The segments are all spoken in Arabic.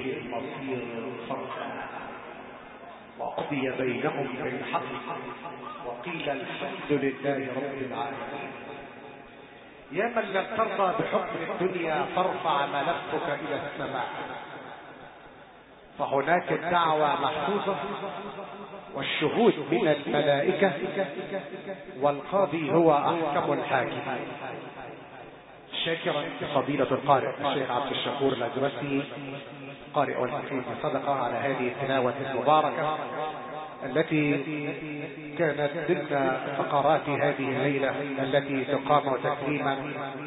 المصير فرقا وقضي بينهم بالحق وقيل الحمد لله رب العالمين. يا من لم ترضى بحكم الدنيا فارفع ملفك إلى السماء. فهناك الدعوة محفوظة والشهود من الملائكة والقاضي هو أحكم الحاكمين. شاكرا فضيلة القارئ الشيخ عبد الشكور الأجرسي قارئ الحكيم صدقة على هذه التلاوة المباركة التي كانت ضمن فقرات هذه الليلة التي تقام تكريما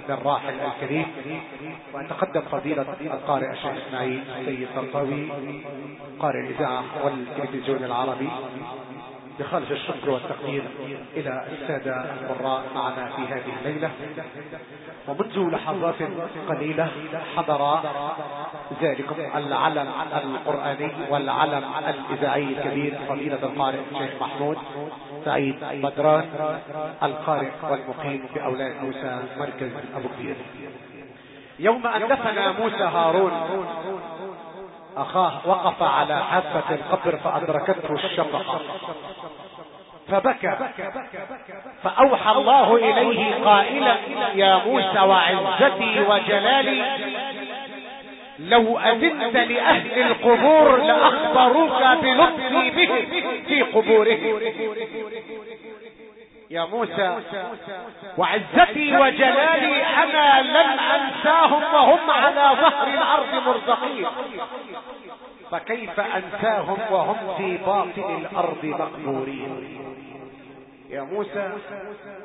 للراحل الكريم. وأتقدم فضيلة القارئ الشيخ إسماعيل السيد طرطاوي قارئ الإذاعة والتلفزيون العربي. بخالص الشكر والتقدير إلى السادة القراء معنا في هذه الليلة. ومنذ لحظات قليلة حضر ذلكم العلم القرآني والعلم الإذاعي الكبير فضيلة القارئ الشيخ محمود سعيد بدران القارئ والمقيم بأولاد موسى مركز أبو كبير. يوم أن دفن موسى هارون أخاه وقف على حافة القبر فأدركته الشفقة فبكى. فأوحى الله إليه قائلا يا موسى وعزتي وجلالي لو أذنت لأهل القبور لأخبروك بلطفي بهم في قبورهم. يا موسى وعزتي وجلالي أنا لن أنساهم وهم على ظهر الأرض مرزقين. فكيف أنساهم وهم في باطن الأرض مقبورين يا موسى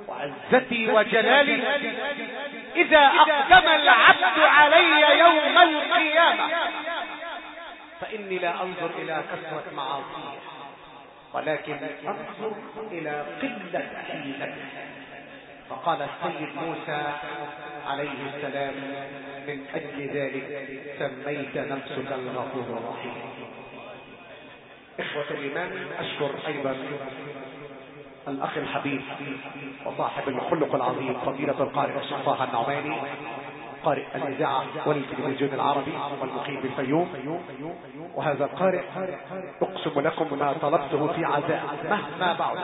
وعزتي وجلالي إذا أقدم العبد علي يوم القيامة. فإني لا أنظر إلى كثرة معاصيه. ولكن انظر إلى قلة حيلته فقال السيد موسى عليه السلام من أجل ذلك سميت نفسك الغفور الرحيم. إخوة الإيمان أشكر أيضا الأخ الحبيب وصاحب الخلق العظيم فضيلة القارئ الشيخ طه النعماني. قارئ الإذاعة والتلفزيون العربي والمقيم بالفيوم. وهذا القارئ أقسم لكم ما طلبته في عزاء مهما بعد.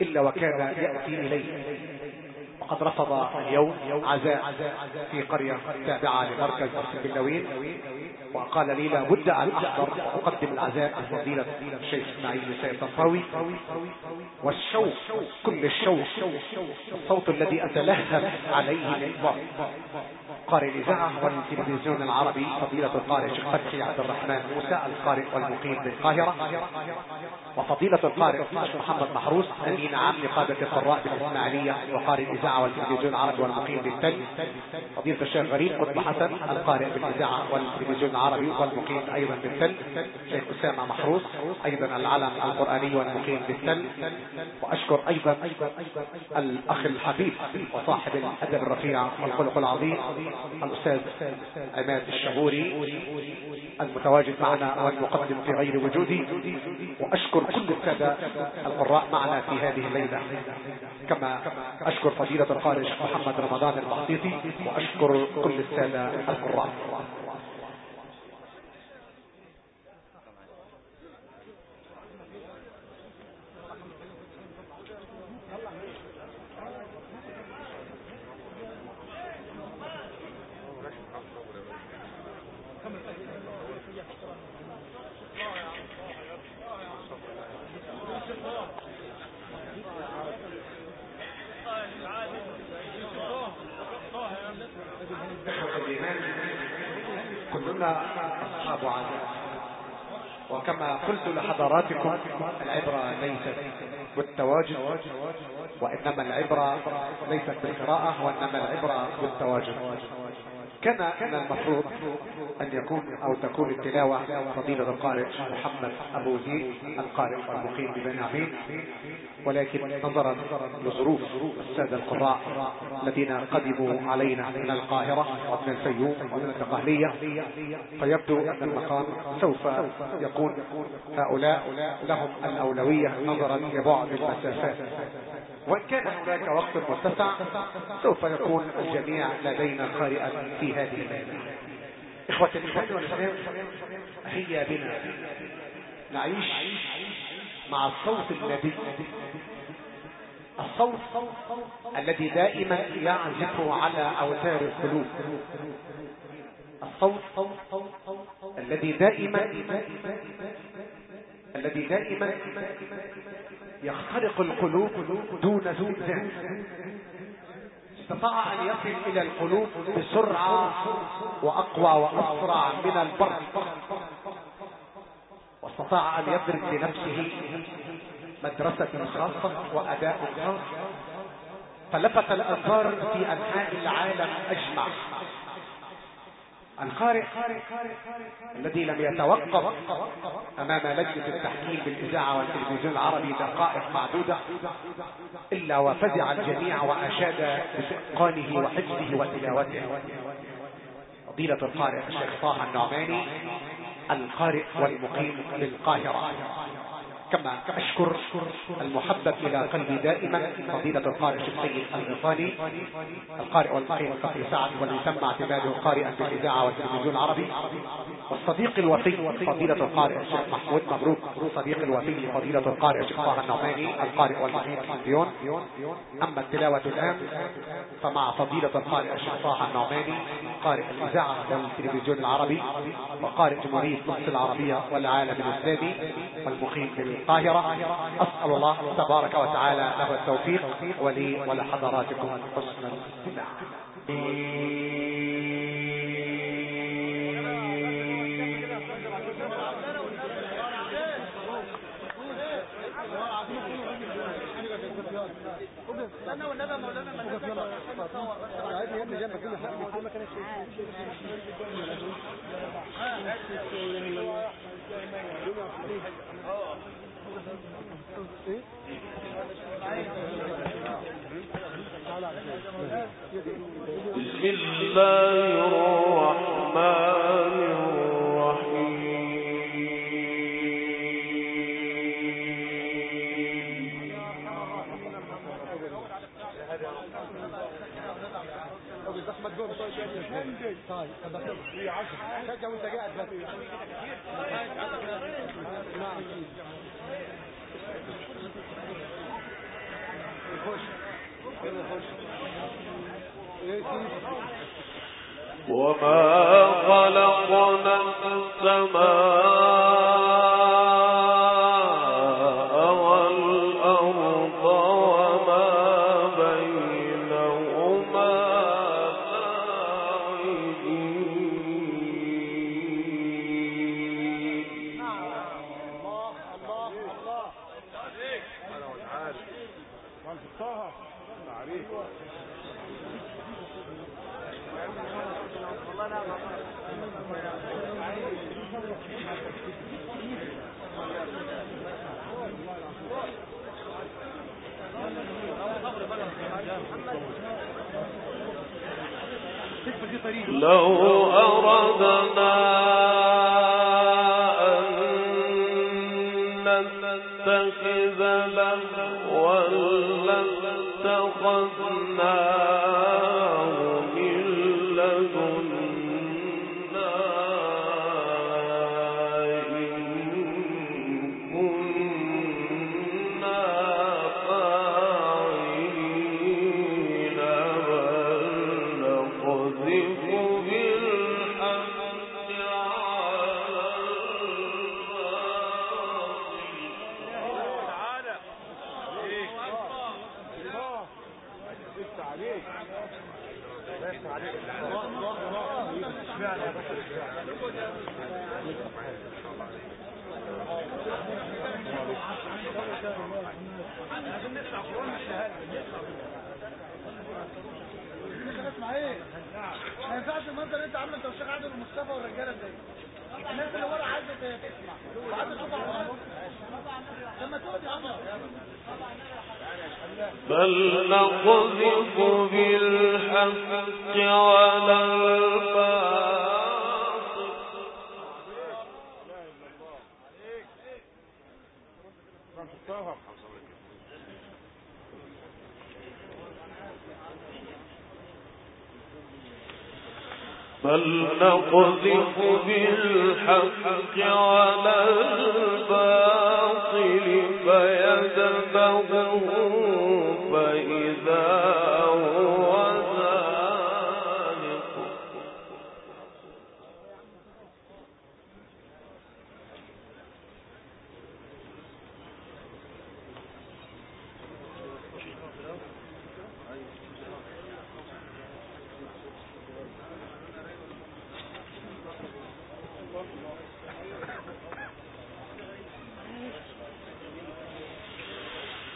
إلا وكان يأتي إليه. وقد رفض اليوم عزاء في قرية تابعة لمركز البلاوين وقال لي لا بد أن أحضر وأقدم العزاء الفضيلة الشيخ إسماعيل سيد الطاوي والشوق كل الشوق الصوت الذي أتلهف عليه الإطلاق قارئ الإذاعة والتلفزيون العربي فضيلة القارئ الشيخ فتحي عبد الرحمن موسى القارئ والمقيم بالقاهرة. وفضيلة القارئ الشيخ محمد محروس أمين عام لقادة القراء بالإسماعيلية وقارئ الإذاعة والتلفزيون العربي والمقيم بالتل فضيلة الشيخ غريب قطب حسن القارئ بالإذاعة والتلفزيون العربي والمقيم أيضا بالتل شيخ أسامة محروس أيضا العلم القرآني والمقيم بالتل وأشكر أيضا الأخ الحبيب وصاحب الأدب الرفيع والخلق العظيم الأستاذ عماد الشهوري المتواجد معنا والمقدم في غير وجودي وأشكر كل السادة القراء معنا في هذه الليلة. كما أشكر فضيلة القارئ محمد رمضان البحطيطي وأشكر كل السادة القراء كلنا أصحاب عزاء وكما قلت لحضراتكم العبرة ليست بالتواجد وإنما العبرة ليست بالقراءة وإنما العبرة بالتواجد كان من المفروض أن يكون أو تكون التلاوة فضيلة القارئ محمد أبو زيد القارئ المقيم ببني عمين. ولكن نظرا لظروف السادة القراء الذين قدموا علينا من القاهرة ومن الفيوم ومن الدقهلية فيبدو أن المقام سوف يكون هؤلاء لهم الأولوية نظرا لبعد المسافات. وإن كان هناك وقت متسع سوف يكون الجميع لدينا قارئا في هذه الليلة. إخوة الإيمان والإسلام هيا بنا نعيش مع الصوت الذي الصوت الذي دائما يعزف على أوتار القلوب. الصوت الذي دائما الذي دائما يخترق القلوب دون زلزال استطاع أن يصل إلى القلوب بسرعة وأقوى وأسرع من البرق. واستطاع أن يضرب لنفسه مدرسة خاصة وأداء خاص. فلفت الأنظار في أنحاء العالم أجمع. القارئ الذي لم يتوقف أمام لجنة التحكيم بالإذاعة والتلفزيون العربي دقائق معدودة إلا وفزع الجميع وأشاد بإتقانه وحفظه وتلاوته. فضيلة القارئ الشيخ طه النعماني القارئ والمقيم بالقاهرة كما أشكر المحبب إلى قلبي دائما فضيلة القارئ السيد الغفاني القارئ والمقيم الفقري سعد تم اعتماده قارئا بالإذاعة والتلفزيون العربي والصديق الوفي فضيلة القارئ الشيخ محمود مبروك صديق الوفي فضيلة القارئ الشيخ طه النعماني القارئ والمقيم في أما التلاوة الآن فمع فضيلة القارئ الشيخ طه النعماني قارئ الإذاعة والتلفزيون العربي وقارئ جمهورية مصر العربية والعالم الإسلامي والمقيم في القاهرة أسأل الله تبارك وتعالى له التوفيق ولي ولحضراتكم حسن الاستماع استنى مولانا ما الله الرحمن طيب هي 10 شجع وانت قاعد بس نعم خش خش وما خلقنا السماء اسمع إيه ما ينفعش المنظر انت عامل توشيخ عادل ومصطفى والرجاله دي الناس اللي ورا عايزه تسمع وعايزه تقطع بل نقذف بالحق على بل نقذف بالحق على الباطل فيدمغه فإذا هو زاهق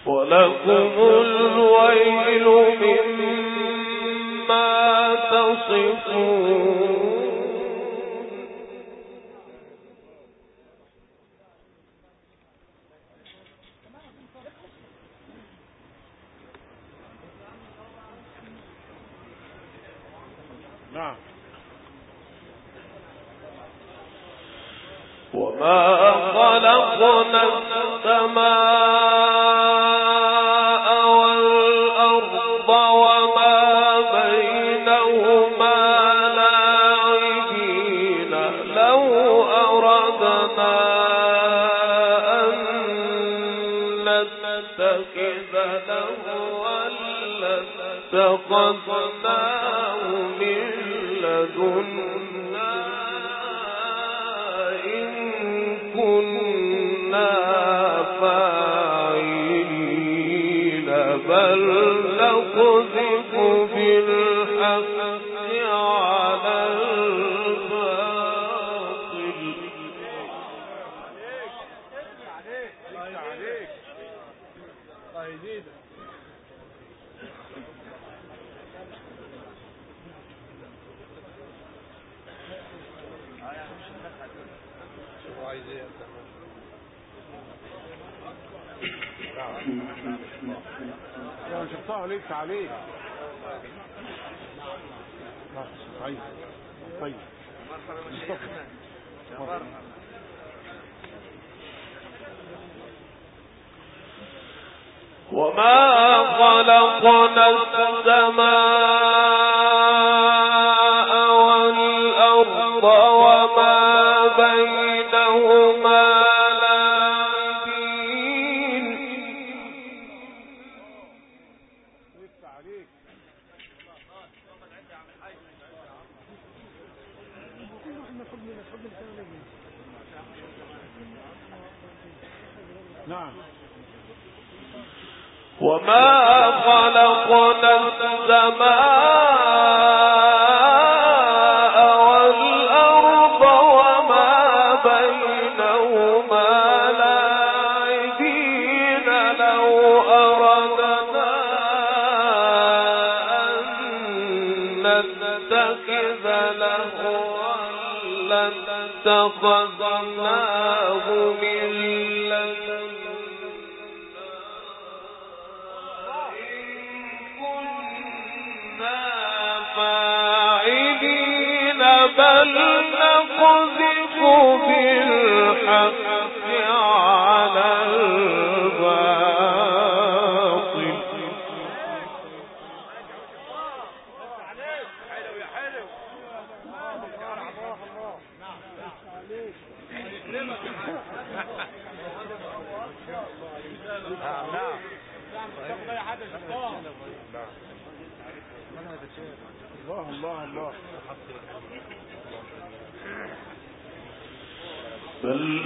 ولكم الويل مما تصفون. نعم. وما خلقنا السماء لاتخذناه عليك. طيب طيب. وما خلقنا السماء نعم. وما خلقنا السماء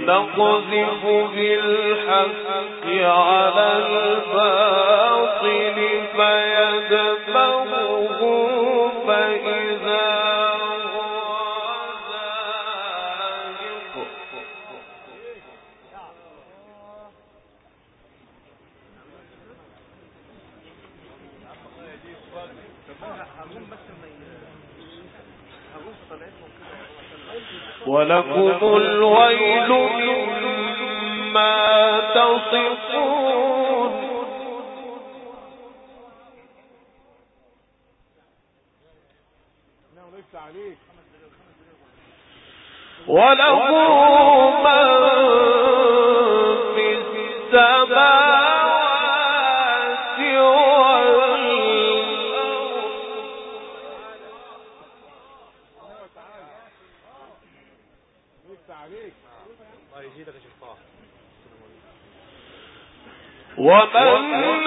نقذف بالحق على الباطل ولكم الويل مما تصفون. وله من ومن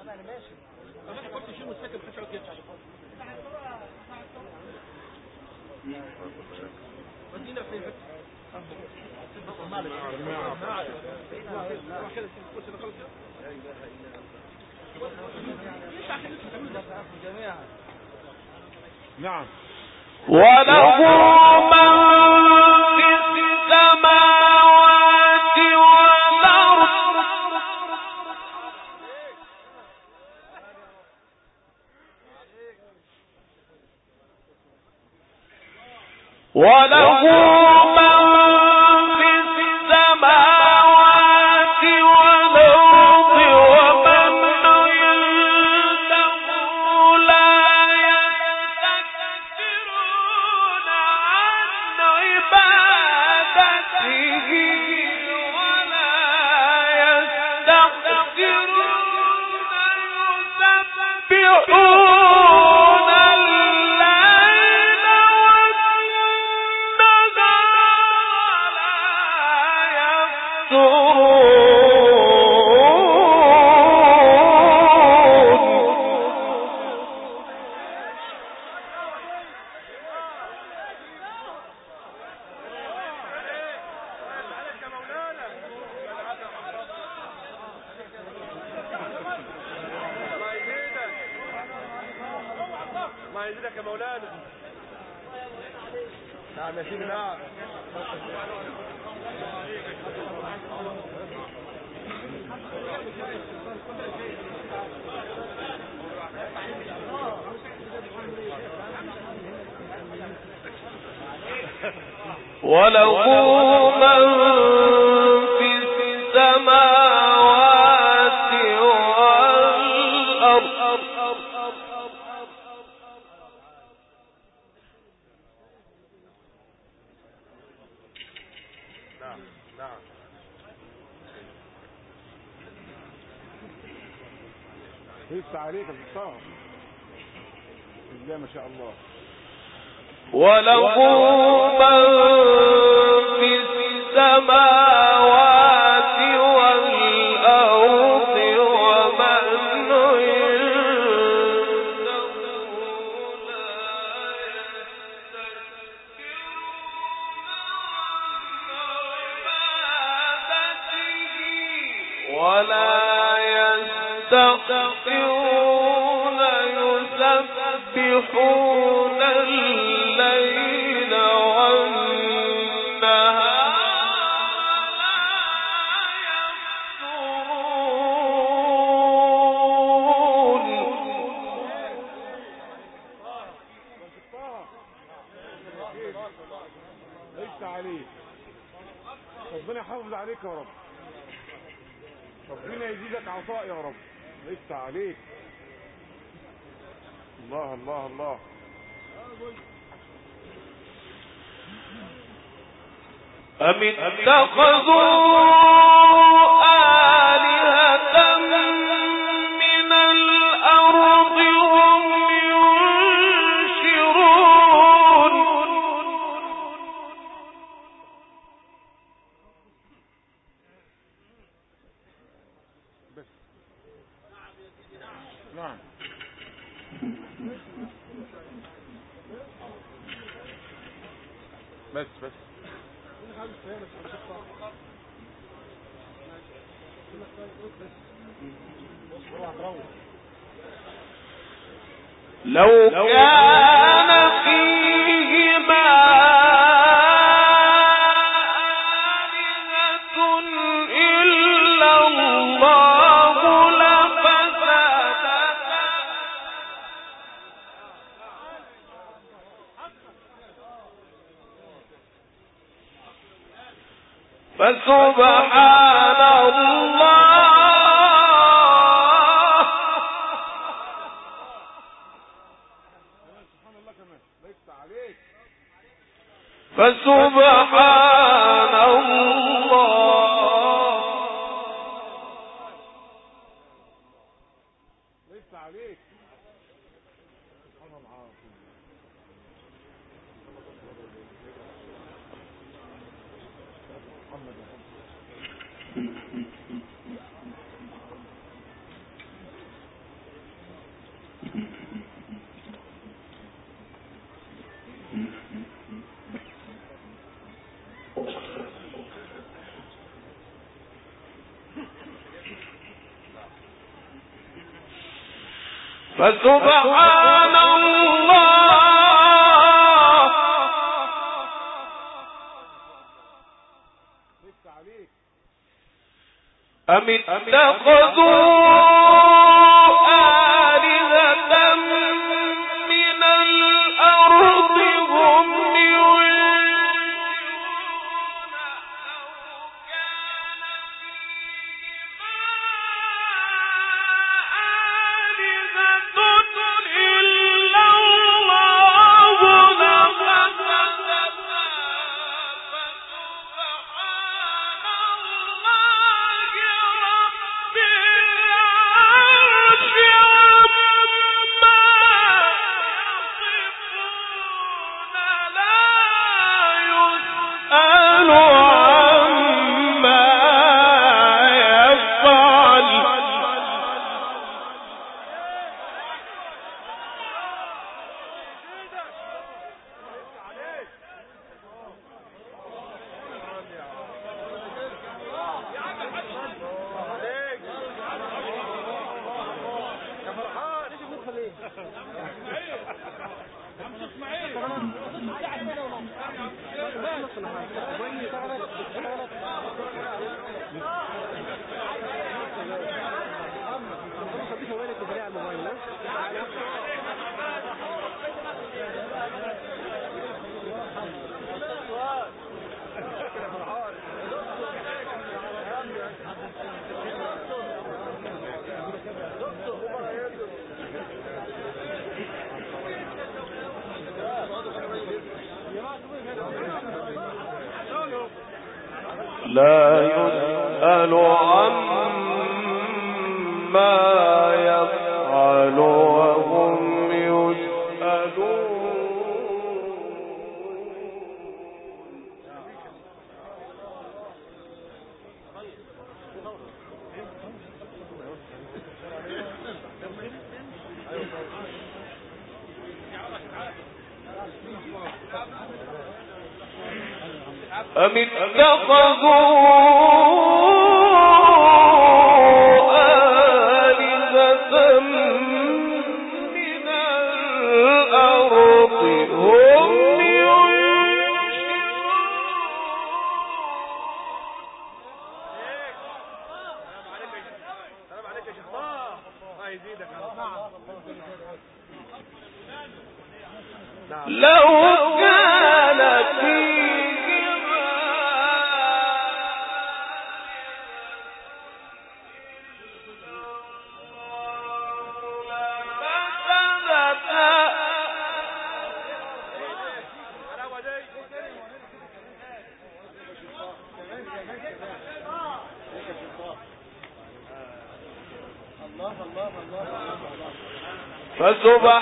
طبعا أنا خش نعم. ولهم وله وله من في السماوات والأرض. لسه عليك الصعب إزاي ما شاء الله. وله من يا رب. لسه عليك. الله الله الله. أمن اتخذوا بس بس. لو كان فسبحان الله. أم اتخذوا الظلم Córdoba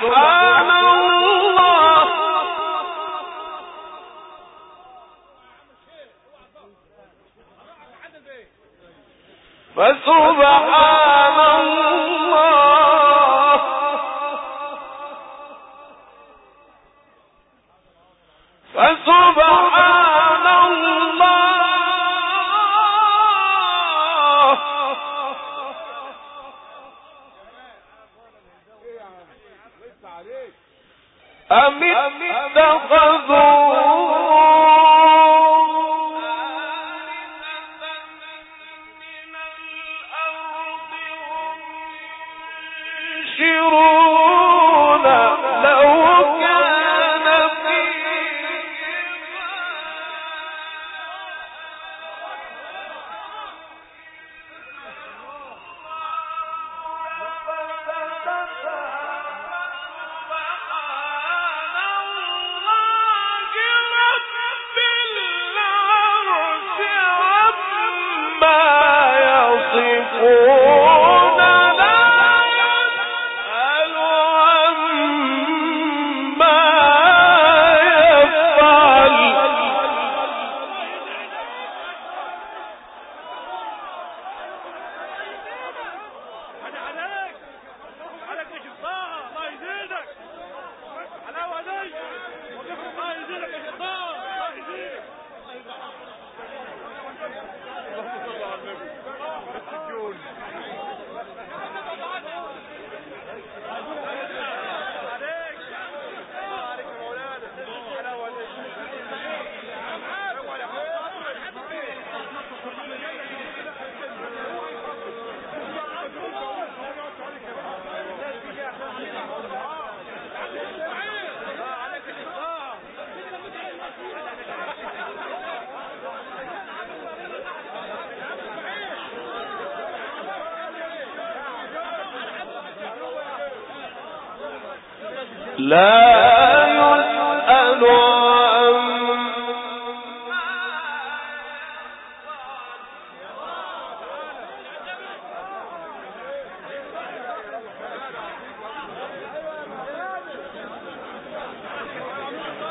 أم اتخذوا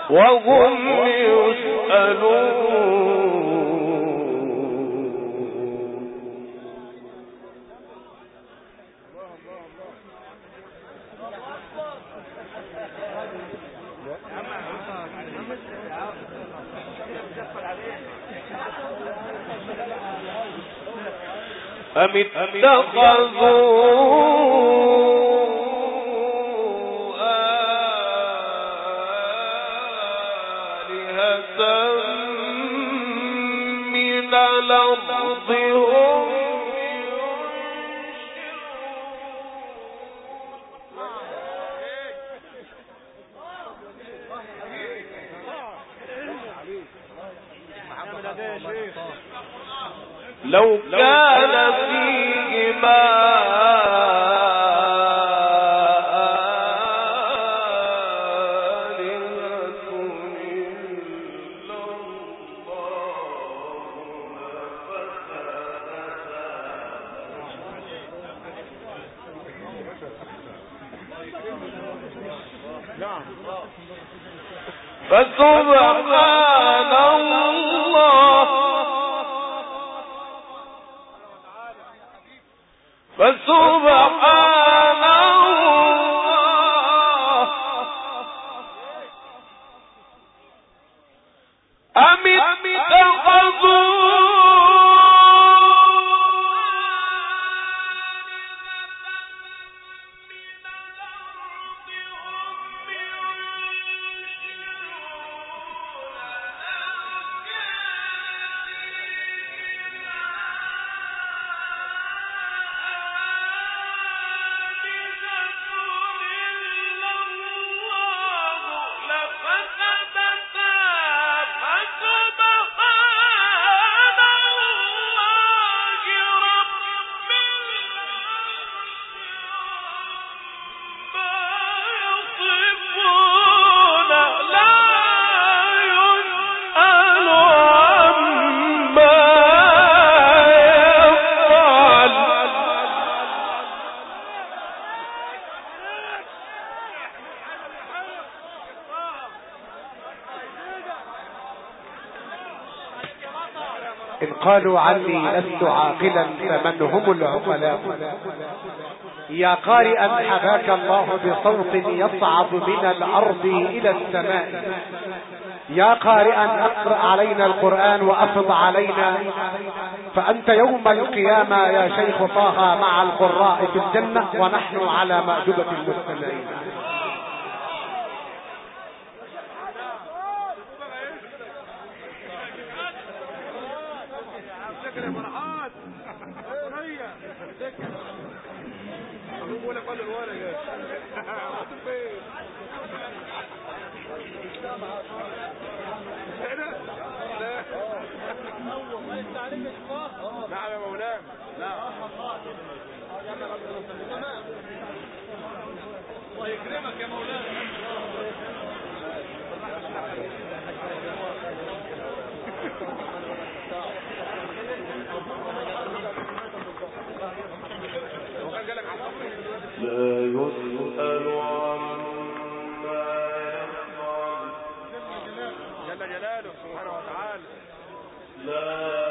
وهم يسألون. أم اتخذوا قالوا عني لست عاقلا فمن هم العقلاء؟ يا قارئا حباك الله بصوت يصعد من الأرض إلى السماء. يا قارئا أقرأ علينا القرآن وأفض علينا. فأنت يوم القيامة يا شيخ طه مع القراء في الجنة ونحن على مأدبة المستمعين. نعم يا مولانا. نعم. الله يكرمك يا مولاي لا يسأل عما يفعل جل جلاله سبحانه وتعالى. لا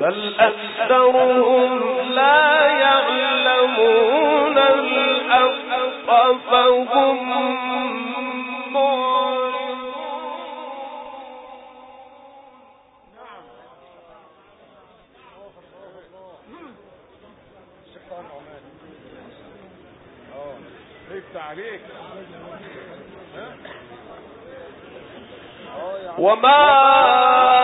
بل أكثرهم لا يعلمون الحق فهم وما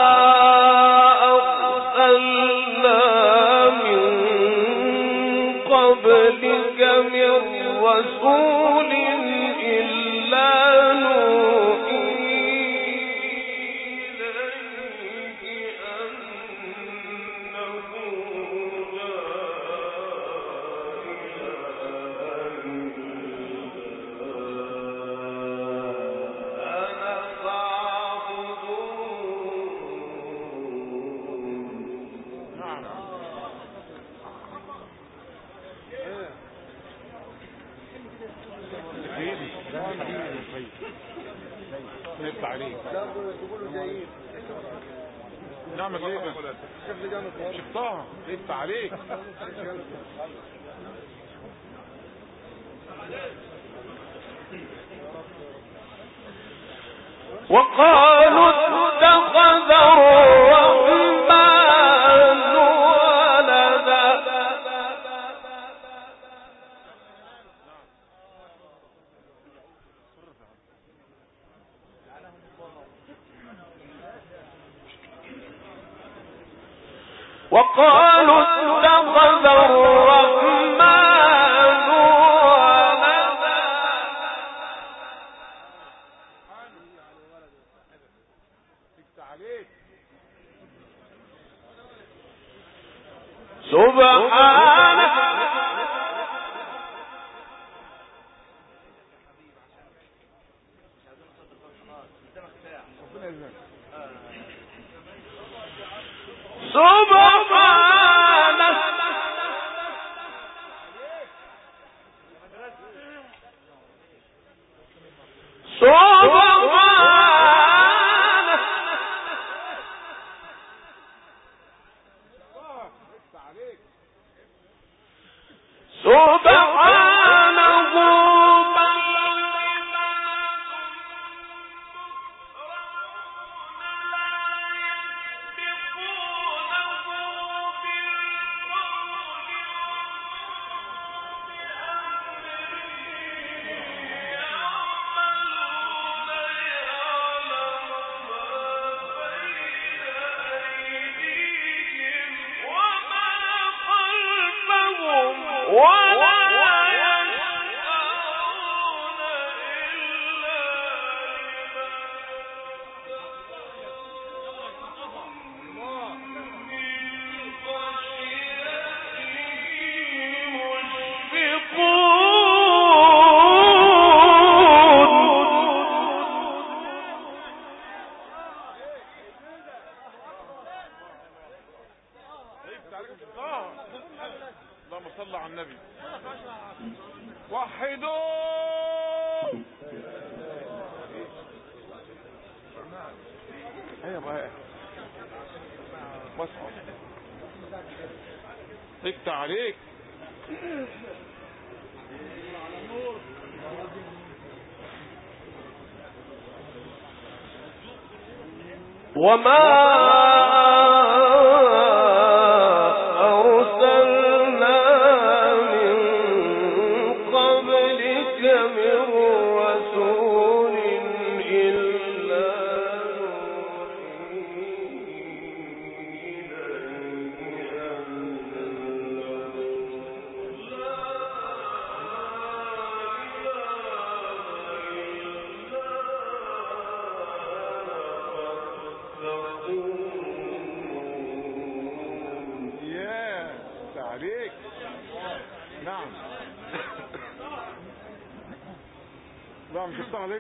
شفتها. لف عليك. وقالوا اتخذ الرحمن قال أيوه سكت عليك وما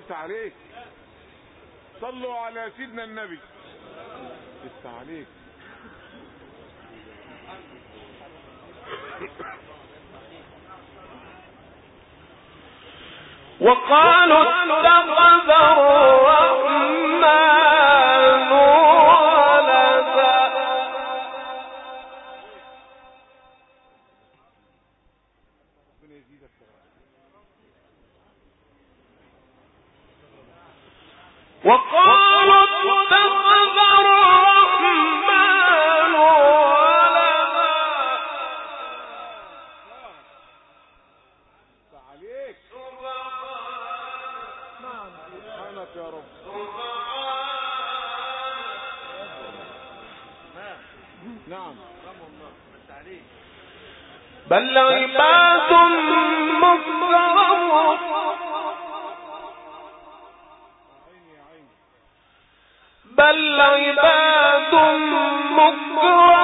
عليك عليك. صلوا على سيدنا النبي. لسه عليك. وقالوا اتخذ الرحمن نعم. بل عباد عيني بل عباد مكرمون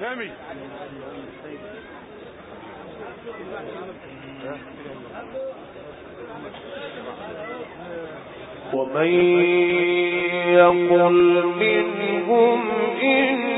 سامي. ومن يقل منهم إن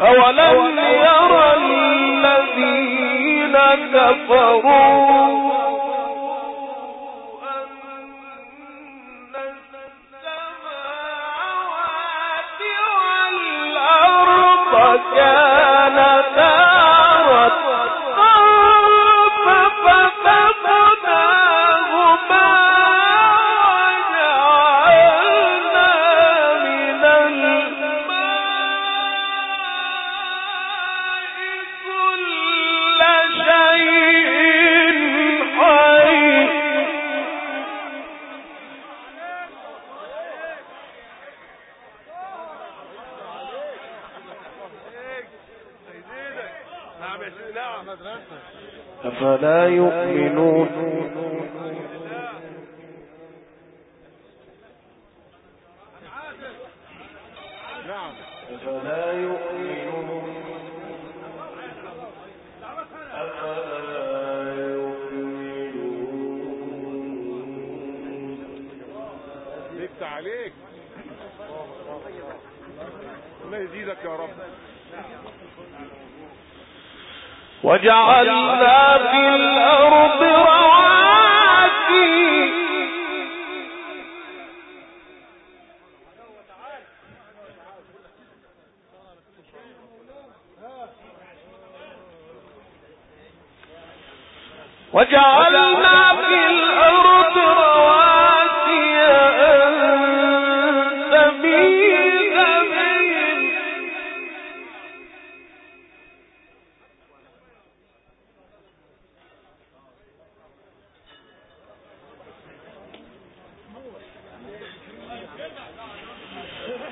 أولم يرى الذين كفروا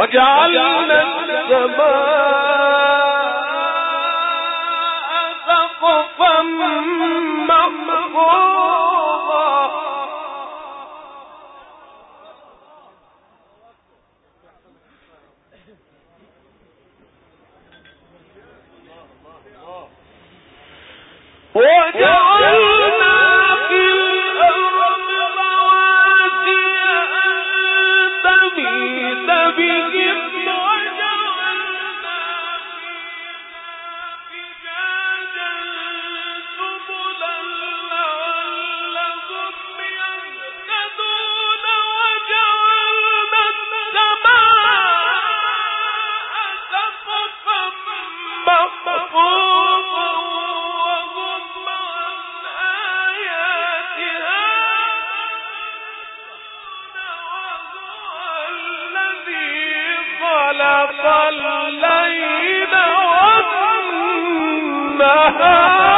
وجعلنا السماء سقفا مغفورا خلق والنهار.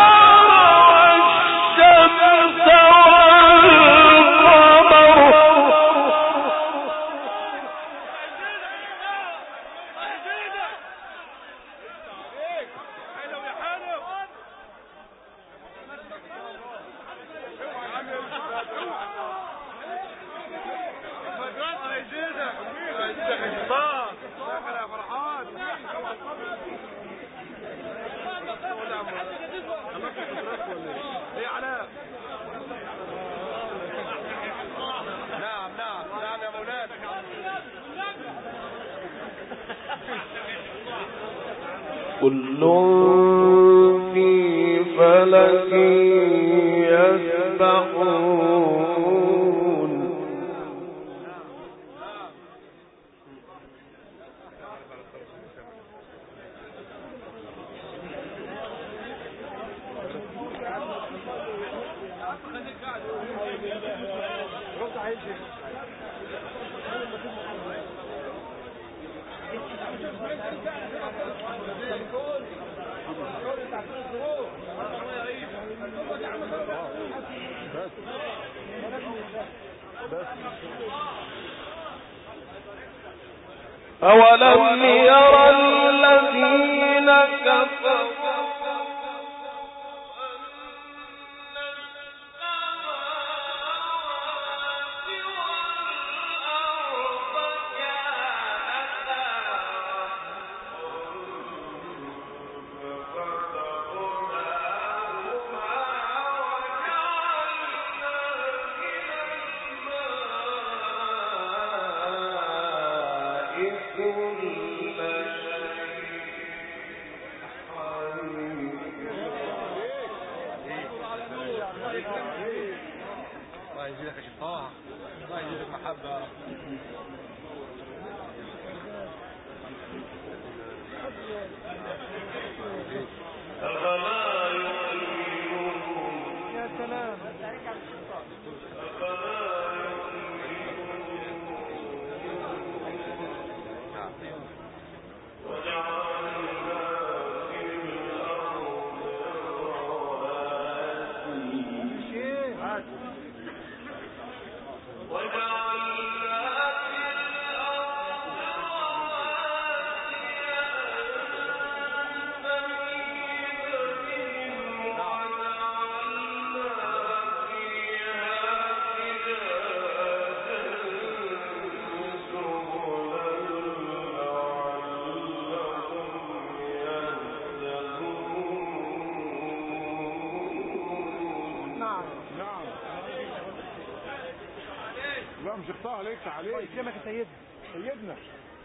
بس عليه اسلامك سيدنا. سيدنا.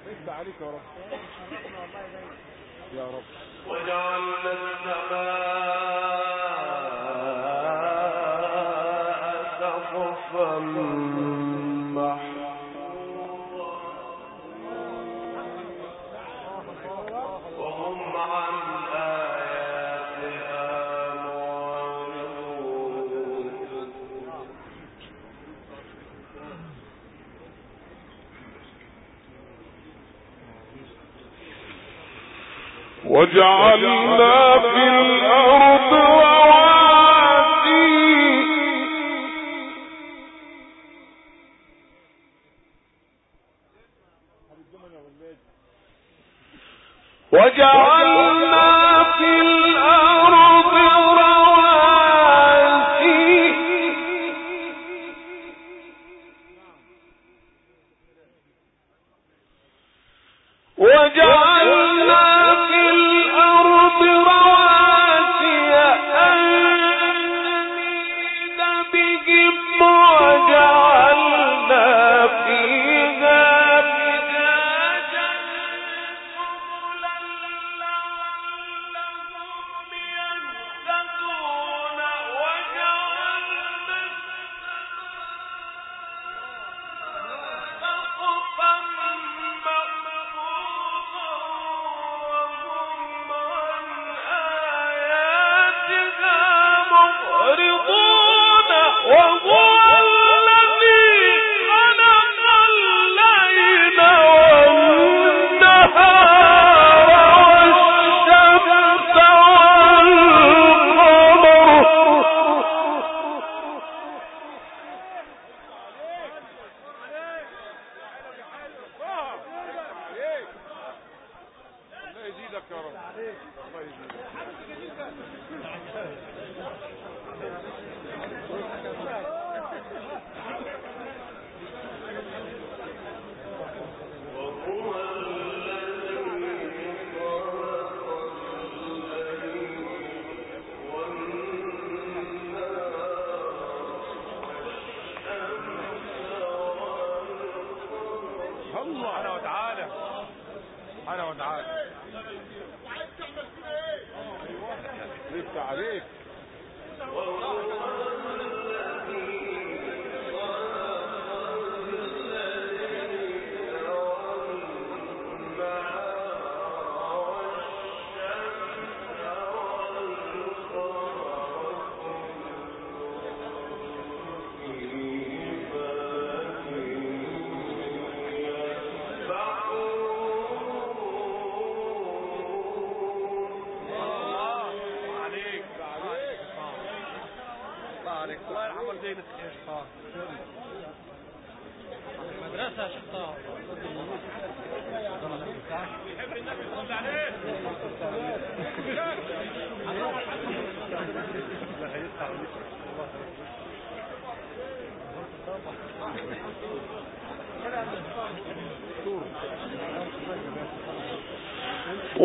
اكبر عليك يا رب. يا رب. وجعلنا السماء سقفا محفوظا. وهم عن وجعلنا في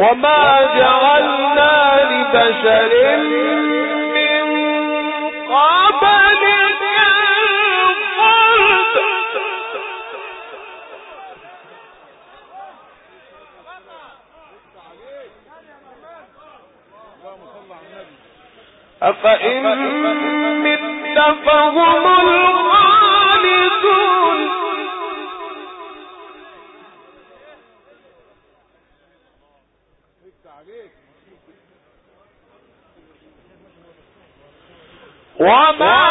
وما جعلنا لبشر وما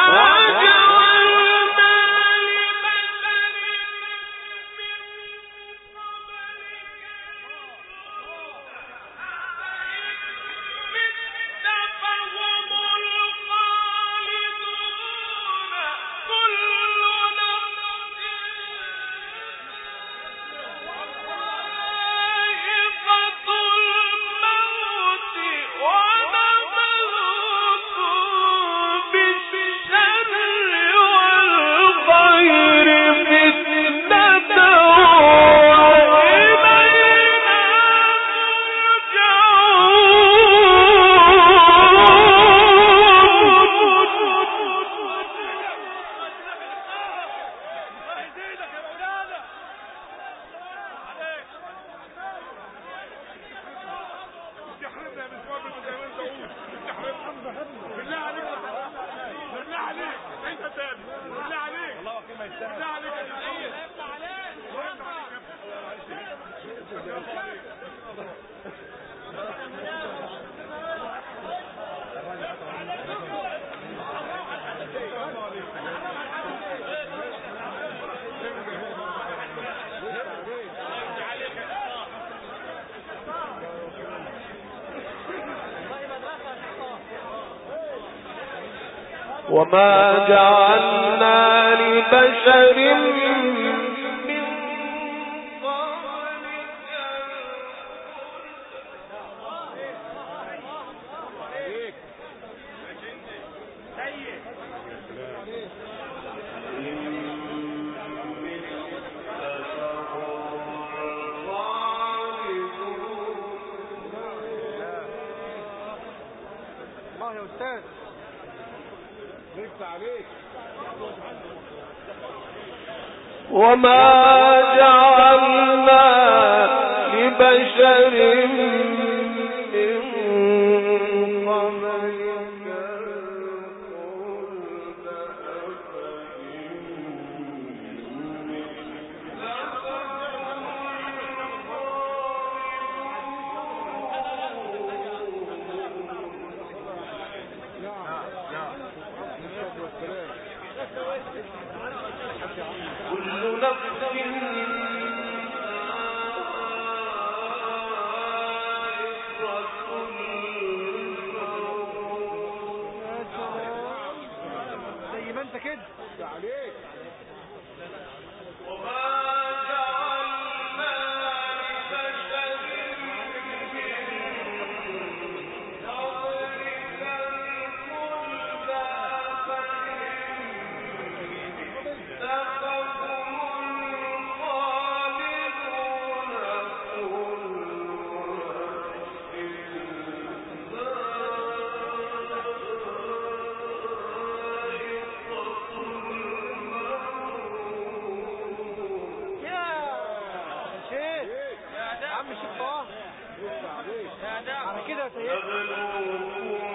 وما جعلنا لبشر قلوبكم